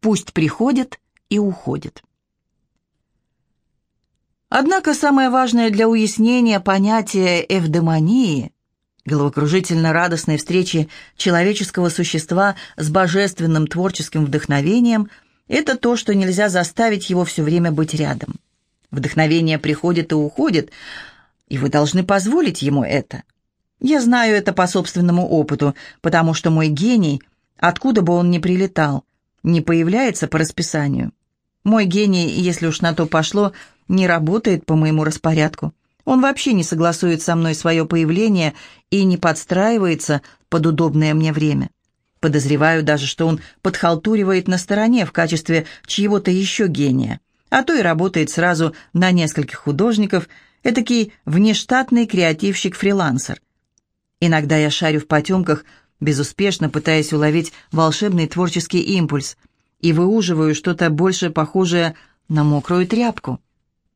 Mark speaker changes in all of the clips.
Speaker 1: Пусть приходит и уходит. Однако самое важное для уяснения понятия эвдемонии, головокружительно радостной встречи человеческого существа с божественным творческим вдохновением, это то, что нельзя заставить его все время быть рядом. Вдохновение приходит и уходит, и вы должны позволить ему это. Я знаю это по собственному опыту, потому что мой гений, откуда бы он ни прилетал, не появляется по расписанию. Мой гений, если уж на то пошло, не работает по моему распорядку. Он вообще не согласует со мной свое появление и не подстраивается под удобное мне время. Подозреваю даже, что он подхалтуривает на стороне в качестве чьего-то еще гения, а то и работает сразу на нескольких художников, этакий внештатный креативщик-фрилансер. Иногда я шарю в потемках, безуспешно пытаясь уловить волшебный творческий импульс, и выуживаю что-то больше похожее на мокрую тряпку.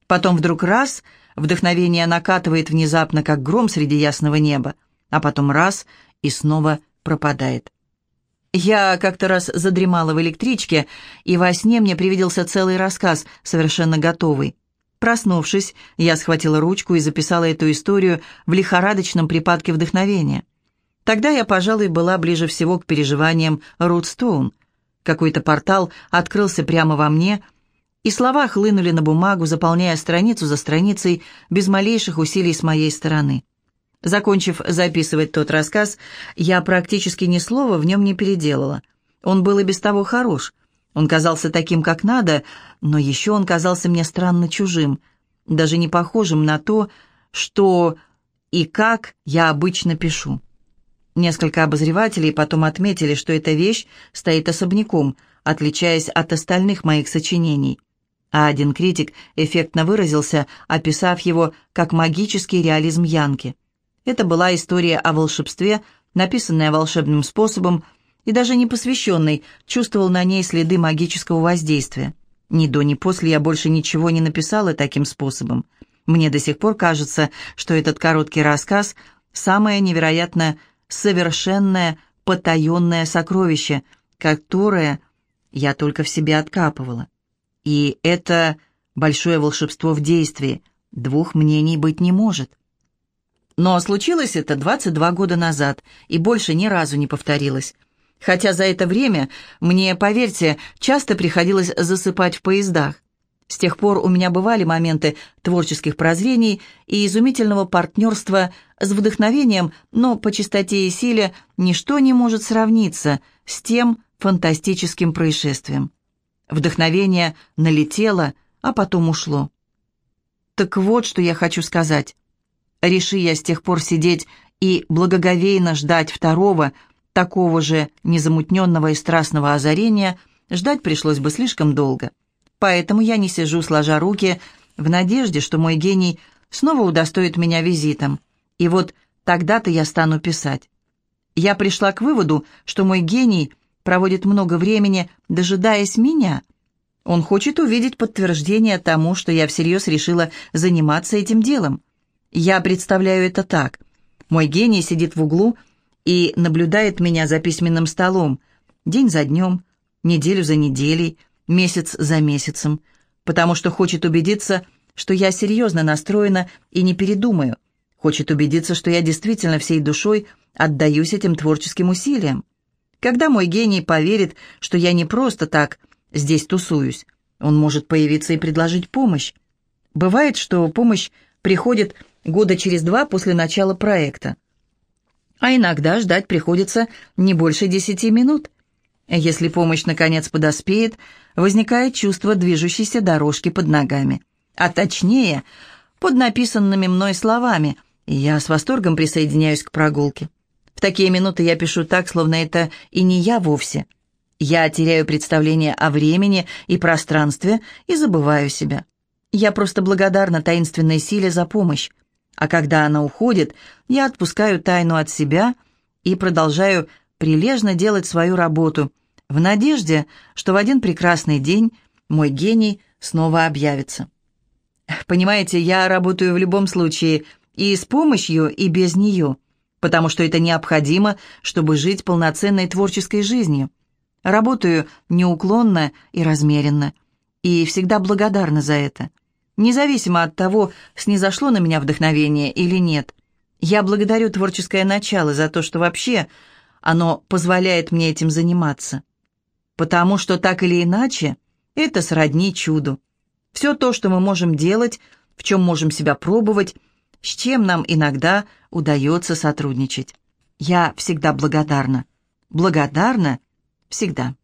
Speaker 1: Потом вдруг раз, вдохновение накатывает внезапно, как гром среди ясного неба, а потом раз и снова пропадает. Я как-то раз задремала в электричке, и во сне мне привиделся целый рассказ, совершенно готовый. Проснувшись, я схватила ручку и записала эту историю в лихорадочном припадке вдохновения. Тогда я, пожалуй, была ближе всего к переживаниям Рут Стоун. Какой-то портал открылся прямо во мне — и слова хлынули на бумагу, заполняя страницу за страницей, без малейших усилий с моей стороны. Закончив записывать тот рассказ, я практически ни слова в нем не переделала. Он был и без того хорош. Он казался таким, как надо, но еще он казался мне странно чужим, даже не похожим на то, что и как я обычно пишу. Несколько обозревателей потом отметили, что эта вещь стоит особняком, отличаясь от остальных моих сочинений а один критик эффектно выразился, описав его как магический реализм Янки. Это была история о волшебстве, написанная волшебным способом, и даже не посвященный чувствовал на ней следы магического воздействия. Ни до, ни после я больше ничего не написала таким способом. Мне до сих пор кажется, что этот короткий рассказ – самое невероятно совершенное, потаенное сокровище, которое я только в себе откапывала. И это большое волшебство в действии. Двух мнений быть не может. Но случилось это 22 года назад, и больше ни разу не повторилось. Хотя за это время мне, поверьте, часто приходилось засыпать в поездах. С тех пор у меня бывали моменты творческих прозрений и изумительного партнерства с вдохновением, но по чистоте и силе ничто не может сравниться с тем фантастическим происшествием. Вдохновение налетело, а потом ушло. Так вот, что я хочу сказать. Реши я с тех пор сидеть и благоговейно ждать второго, такого же незамутненного и страстного озарения, ждать пришлось бы слишком долго. Поэтому я не сижу, сложа руки, в надежде, что мой гений снова удостоит меня визитом. И вот тогда-то я стану писать. Я пришла к выводу, что мой гений — проводит много времени, дожидаясь меня. Он хочет увидеть подтверждение тому, что я всерьез решила заниматься этим делом. Я представляю это так. Мой гений сидит в углу и наблюдает меня за письменным столом, день за днем, неделю за неделей, месяц за месяцем, потому что хочет убедиться, что я серьезно настроена и не передумаю, хочет убедиться, что я действительно всей душой отдаюсь этим творческим усилиям. Когда мой гений поверит, что я не просто так здесь тусуюсь, он может появиться и предложить помощь. Бывает, что помощь приходит года через два после начала проекта. А иногда ждать приходится не больше десяти минут. Если помощь наконец подоспеет, возникает чувство движущейся дорожки под ногами. А точнее, под написанными мной словами, я с восторгом присоединяюсь к прогулке. В такие минуты я пишу так, словно это и не я вовсе. Я теряю представление о времени и пространстве и забываю себя. Я просто благодарна таинственной силе за помощь. А когда она уходит, я отпускаю тайну от себя и продолжаю прилежно делать свою работу, в надежде, что в один прекрасный день мой гений снова объявится. Понимаете, я работаю в любом случае и с помощью, и без нее потому что это необходимо, чтобы жить полноценной творческой жизнью. Работаю неуклонно и размеренно, и всегда благодарна за это. Независимо от того, снизошло на меня вдохновение или нет. Я благодарю творческое начало за то, что вообще оно позволяет мне этим заниматься. Потому что так или иначе, это сродни чуду. Все то, что мы можем делать, в чем можем себя пробовать, с чем нам иногда удается сотрудничать. Я всегда благодарна. Благодарна всегда.